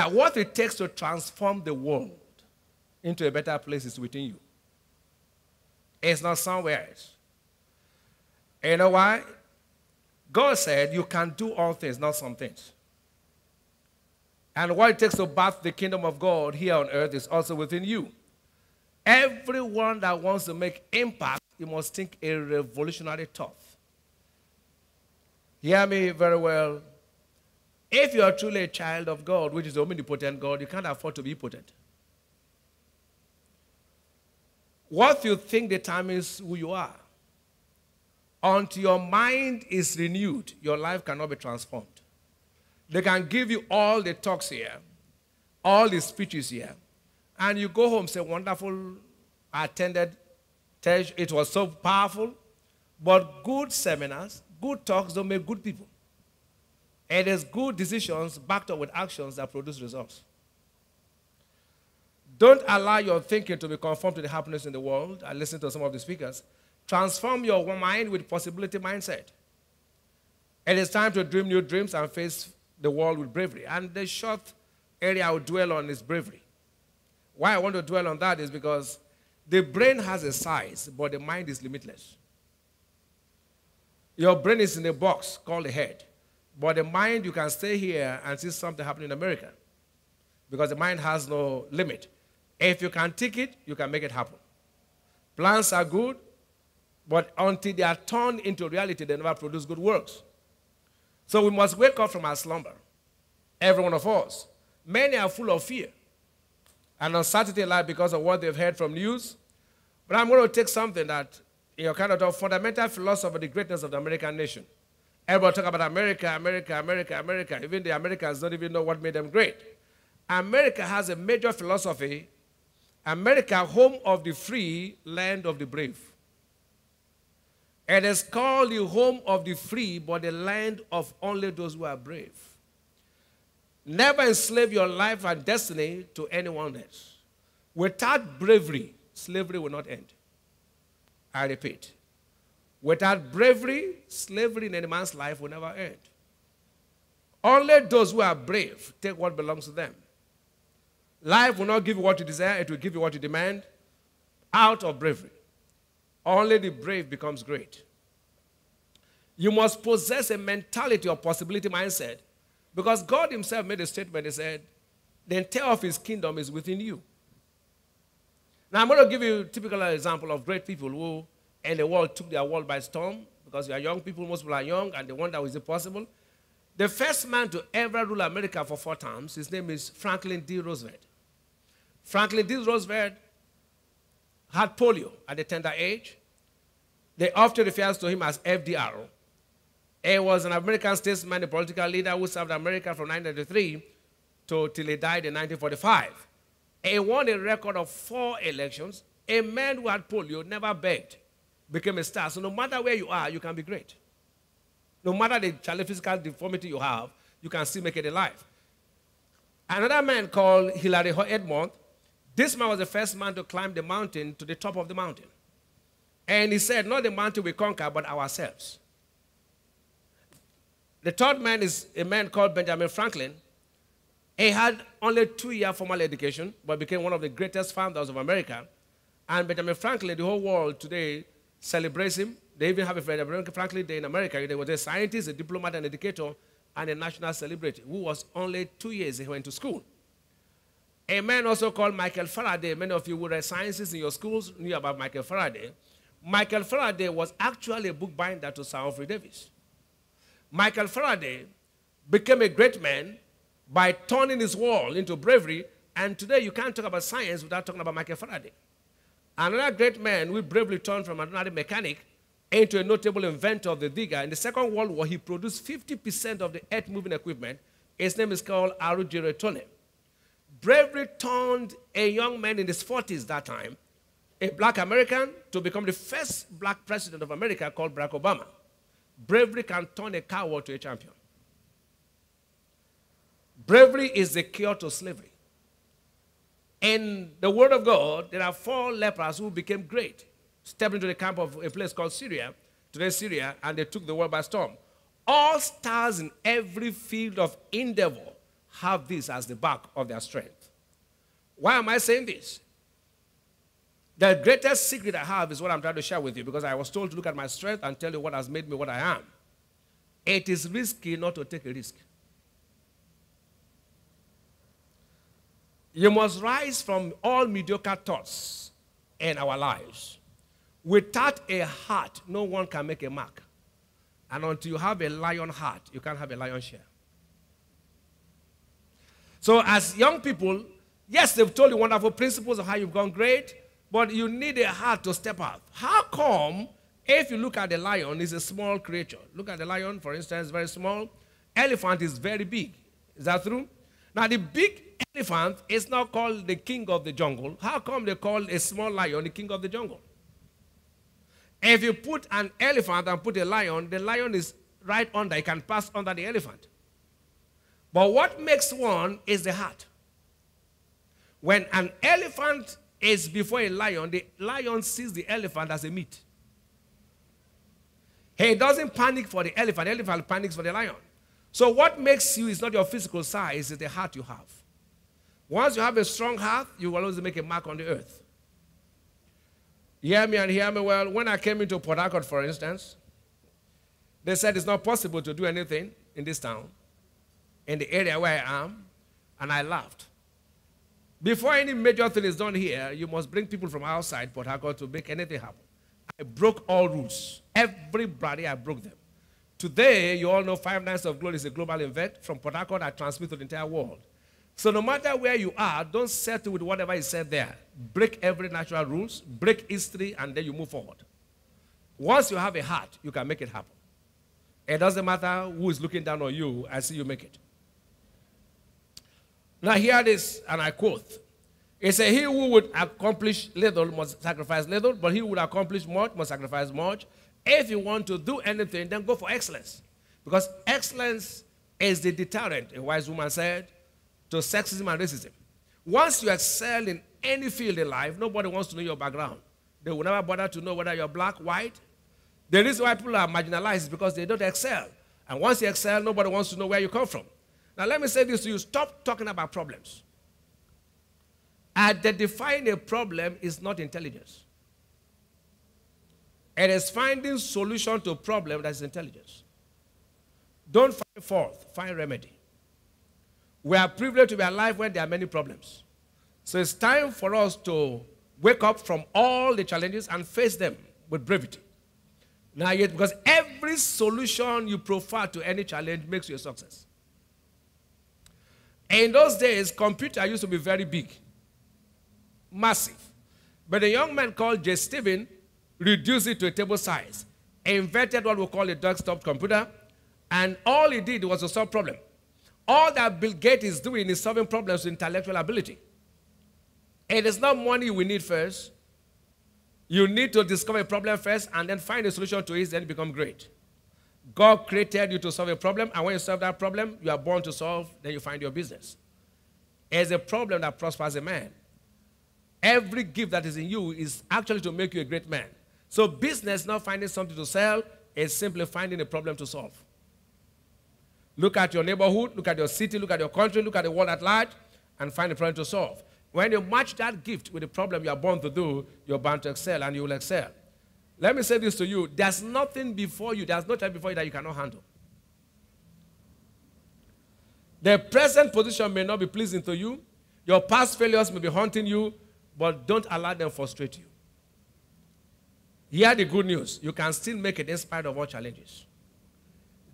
Now, what it takes to transform the world into a better place is within you. It's not somewhere else. You know why? God said you can do all things, not some things. And what it takes to birth the kingdom of God here on earth is also within you. Everyone that wants to make impact, you must think a revolutionary thought. Hear me very well. If you are truly a child of God, which is the omnipotent God, you can't afford to be potent. What you think determines who you are. Until your mind is renewed, your life cannot be transformed. They can give you all the talks here, all the speeches here, and you go home say, "Wonderful, I attended. It was so powerful." But good seminars, good talks don't make good people. It is good decisions backed up with actions that produce results. Don't allow your thinking to be conformed to the happiness in the world. I listen to some of the speakers. Transform your mind with possibility mindset. It is time to dream new dreams and face the world with bravery. And the short area I will dwell on is bravery. Why I want to dwell on that is because the brain has a size, but the mind is limitless. Your brain is in a box called the head, but the mind, you can stay here and see something happening in America because the mind has no limit. If you can take it, you can make it happen. Plans are good, but until they are turned into reality, they never produce good works. So we must wake up from our slumber. Every one of us. Many are full of fear and uncertainty in life because of what they've heard from news. But I'm going to take something that, you know, kind of fundamental philosophy of the greatness of the American nation. Everybody talk about America, America, America, America. Even the Americans don't even know what made them great. America has a major philosophy. America, home of the free, land of the brave. It is called the home of the free, but the land of only those who are brave. Never enslave your life and destiny to anyone else. Without bravery, slavery will not end. I repeat. Without bravery, slavery in any man's life will never end. Only those who are brave take what belongs to them. Life will not give you what you desire, it will give you what you demand out of bravery. Only the brave becomes great. You must possess a mentality of possibility mindset because God Himself made a statement. He said, The entire of His kingdom is within you. Now, I'm going to give you a typical example of great people who in the world took their world by storm because you are young people, most people are young, and they wonder, is it possible? The first man to ever rule America for four terms, his name is Franklin D. Roosevelt. Franklin D. Roosevelt had polio at a tender age. They often refer to him as FDR. He was an American statesman, a political leader who served America from 1993 to, till he died in 1945. He won a record of four elections. A man who had polio never begged, became a star. So no matter where you are, you can be great. No matter the physical deformity you have, you can still make it alive. Another man called Hillary Edmund this man was the first man to climb the mountain to the top of the mountain. And he said, Not the mountain we conquer, but ourselves. The third man is a man called Benjamin Franklin. He had only two year formal education, but became one of the greatest founders of America. And Benjamin Franklin, the whole world today celebrates him. They even have a Benjamin Franklin Day in America. He was a scientist, a diplomat, an educator, and a national celebrity who was only two years he went to school. A man also called Michael Faraday. Many of you who read sciences in your schools knew about Michael Faraday. Michael Faraday was actually a bookbinder to Sir Humphrey Davis. Michael Faraday became a great man by turning his world into bravery, and today you can't talk about science without talking about Michael Faraday. Another great man who bravely turned from an ordinary mechanic into a notable inventor of the digger. In the Second World War, he produced 50% of the earth-moving equipment. His name is called Aru Tone bravery turned a young man in his 40s that time, a black American, to become the first black president of America called Barack Obama. Bravery can turn a coward to a champion. Bravery is the cure to slavery. In the Word of God, there are four lepers who became great, stepped into the camp of a place called Syria, today Syria, and they took the world by storm. All stars in every field of endeavor have this as the back of their strength. Why am I saying this? The greatest secret I have is what I'm trying to share with you because I was told to look at my strength and tell you what has made me what I am. It is risky not to take a risk. You must rise from all mediocre thoughts in our lives. Without a heart, no one can make a mark. And until you have a lion heart, you can't have a lion share. So, as young people, yes, they've told you wonderful principles of how you've gone great, but you need a heart to step up. How come, if you look at the lion, it's a small creature? Look at the lion, for instance, very small. Elephant is very big. Is that true? Now, the big elephant is not called the king of the jungle. How come they call a small lion the king of the jungle? If you put an elephant and put a lion, the lion is right under, it can pass under the elephant. But what makes one is the heart. When an elephant is before a lion, the lion sees the elephant as a meat. He doesn't panic for the elephant, the elephant panics for the lion. So, what makes you is not your physical size, it's the heart you have. Once you have a strong heart, you will always make a mark on the earth. Hear me and hear me well. When I came into Port Harcourt, for instance, they said it's not possible to do anything in this town, in the area where I am, and I laughed. Before any major thing is done here, you must bring people from outside Port Harcourt to make anything happen. I broke all rules. Everybody, I broke them. Today, you all know Five Nights of Glory is a global event. From Port Harcourt, I transmit to the entire world. So no matter where you are, don't settle with whatever is said there. Break every natural rules, break history, and then you move forward. Once you have a heart, you can make it happen. It doesn't matter who is looking down on you, I see you make it. Now hear this, and I quote. It says, He who would accomplish little must sacrifice little, but he who would accomplish much must sacrifice much. If you want to do anything, then go for excellence. Because excellence is the deterrent, a wise woman said, to sexism and racism. Once you excel in any field in life, nobody wants to know your background. They will never bother to know whether you're black, white. The reason why people are marginalized is because they don't excel. And once you excel, nobody wants to know where you come from. Now, let me say this to you stop talking about problems. Identifying a problem is not intelligence. It is finding solution to a problem that is intelligence. Don't find fault, find remedy. We are privileged to be alive when there are many problems. So it's time for us to wake up from all the challenges and face them with brevity. Now, yet, because every solution you proffer to any challenge makes you a success. In those days, computer used to be very big, massive. But a young man called J. Stephen reduced it to a table size, invented what we call a desktop computer, and all he did was to solve problem. All that Bill Gates is doing is solving problems with intellectual ability. It is not money we need first. You need to discover a problem first and then find a solution to it, then become great. God created you to solve a problem, and when you solve that problem, you are born to solve, then you find your business. It's a problem that prospers a man. Every gift that is in you is actually to make you a great man. So business not finding something to sell, is simply finding a problem to solve. Look at your neighborhood, look at your city, look at your country, look at the world at large, and find a problem to solve. When you match that gift with the problem you are born to do, you're bound to excel and you will excel. Let me say this to you there's nothing before you, there's no time before you that you cannot handle. The present position may not be pleasing to you, your past failures may be haunting you, but don't allow them frustrate you. Hear the good news. You can still make it in spite of all challenges.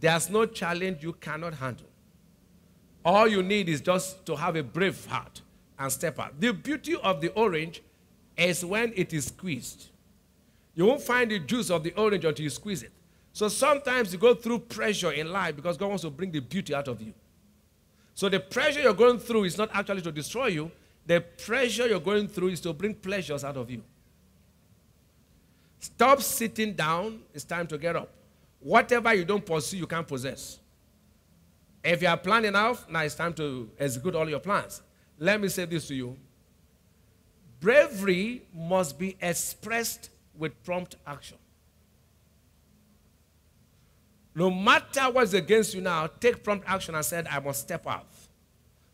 There's no challenge you cannot handle. All you need is just to have a brave heart and step out. The beauty of the orange is when it is squeezed. You won't find the juice of the orange until you squeeze it. So sometimes you go through pressure in life because God wants to bring the beauty out of you. So the pressure you're going through is not actually to destroy you, the pressure you're going through is to bring pleasures out of you. Stop sitting down. It's time to get up. Whatever you don't pursue, you can't possess. If you are planning out, now it's time to execute all your plans. Let me say this to you bravery must be expressed with prompt action. No matter what's against you now, take prompt action and said, I must step out.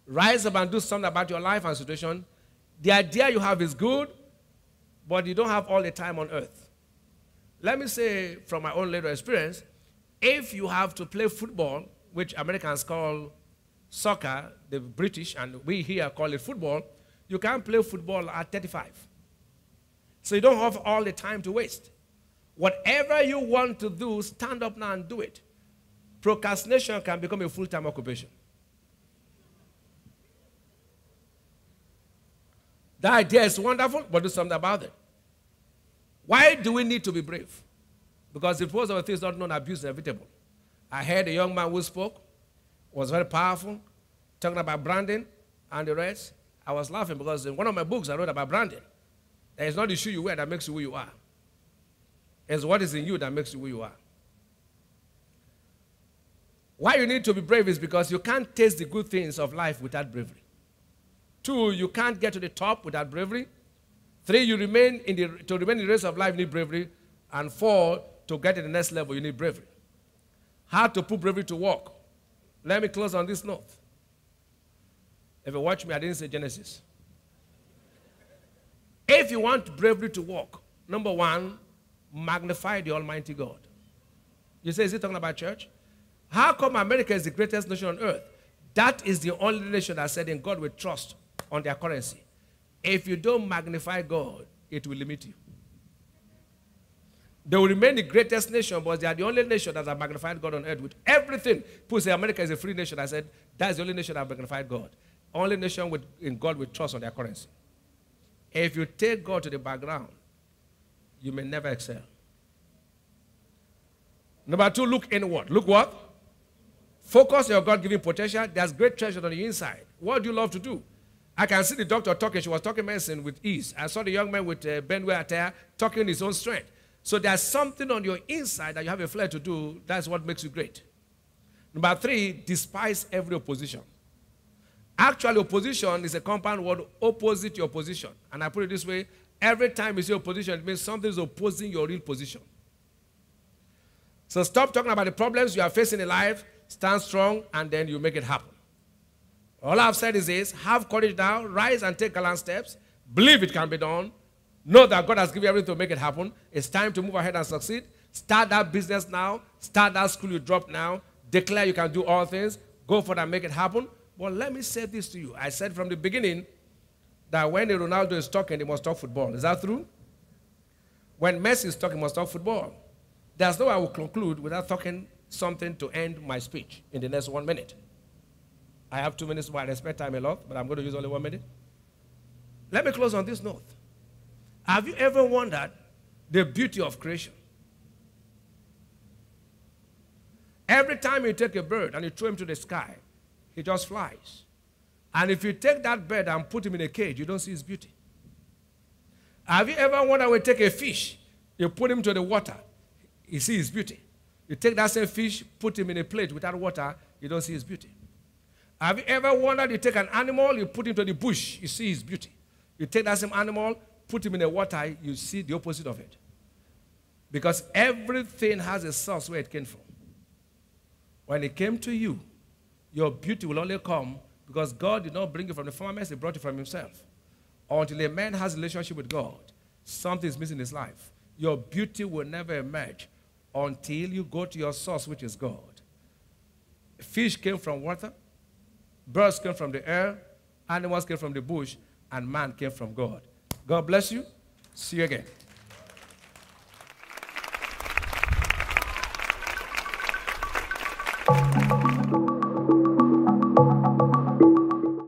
rise up and do something about your life and situation. The idea you have is good, but you don't have all the time on earth. Let me say from my own little experience if you have to play football, which Americans call soccer, the British, and we here call it football, you can't play football at 35. So you don't have all the time to waste. Whatever you want to do, stand up now and do it. Procrastination can become a full time occupation. The idea is wonderful, but do something about it. Why do we need to be brave? Because if most of the things not known, abuse is inevitable. I heard a young man who spoke, was very powerful, talking about branding and the rest. I was laughing because in one of my books I wrote about branding. It's not the shoe you wear that makes you who you are. It's what is in you that makes you who you are. Why you need to be brave is because you can't taste the good things of life without bravery. Two, you can't get to the top without bravery. Three, you remain in the, to remain in the race of life, you need bravery. And four, to get to the next level, you need bravery. How to put bravery to work. Let me close on this note. If you watch me, I didn't say Genesis. If you want bravery to work, number one, magnify the Almighty God. You say, is he talking about church? How come America is the greatest nation on earth? That is the only nation that said in God we trust on their currency. If you don't magnify God, it will limit you. They will remain the greatest nation, but they are the only nation that have magnified God on earth with everything. People say America is a free nation. I said, that's the only nation that magnified God. Only nation with, in God with trust on their currency. If you take God to the background, you may never excel. Number two, look inward. Look what? Focus your God given potential. There's great treasure on the inside. What do you love to do? I can see the doctor talking. She was talking medicine with ease. I saw the young man with uh, Benway attire talking his own strength. So there's something on your inside that you have a flair to do. That's what makes you great. Number three, despise every opposition. Actually, opposition is a compound word opposite your position. And I put it this way every time you see opposition, it means something is opposing your real position. So stop talking about the problems you are facing in life, stand strong, and then you make it happen. All I've said is this have courage now, rise and take gallant steps, believe it can be done, know that God has given you everything to make it happen. It's time to move ahead and succeed. Start that business now, start that school you dropped now, declare you can do all things, go for that, make it happen. But let me say this to you. I said from the beginning that when Ronaldo is talking, he must talk football. Is that true? When Messi is talking, he must talk football. There's no way I will conclude without talking something to end my speech in the next one minute. I have two minutes, but I respect time a lot, but I'm going to use only one minute. Let me close on this note. Have you ever wondered the beauty of creation? Every time you take a bird and you throw him to the sky, he just flies. And if you take that bird and put him in a cage, you don't see his beauty. Have you ever wondered when you take a fish, you put him to the water, you see his beauty? You take that same fish, put him in a plate without water, you don't see his beauty. Have you ever wondered you take an animal, you put him to the bush, you see his beauty? You take that same animal, put him in the water, you see the opposite of it. Because everything has a source where it came from. When it came to you, your beauty will only come because God did not bring you from the firmament, He brought you from Himself. Until a man has a relationship with God, something is missing in his life. Your beauty will never emerge until you go to your source, which is God. Fish came from water, birds came from the air, animals came from the bush, and man came from God. God bless you. See you again.